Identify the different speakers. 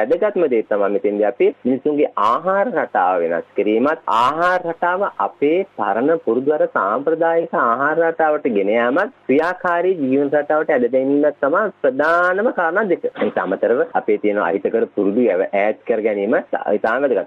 Speaker 1: වැදගත්ම දේ තමයි මෙතෙන්දී අපි මිනිසුන්ගේ ආහාර රටාව වෙනස් කිරීමත් ආහාර රටාව අපේ පරණ පුරුදු අර සාම්ප්‍රදායික ආහාර රටාවට ගෙන යාමත් ක්‍රියාකාරී ජීවන රටාවට ඇද ගැනීමත් තමයි ප්‍රධානම කාරණා දෙක. ඒත් අමතරව අපේ තියෙන අහිතකර පුරුදු ඈත් කර ගැනීම ඉතාම වැදගත්.